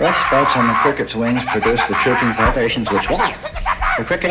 Rough spots on the cricket's wings produce the chirping vibrations which the cricket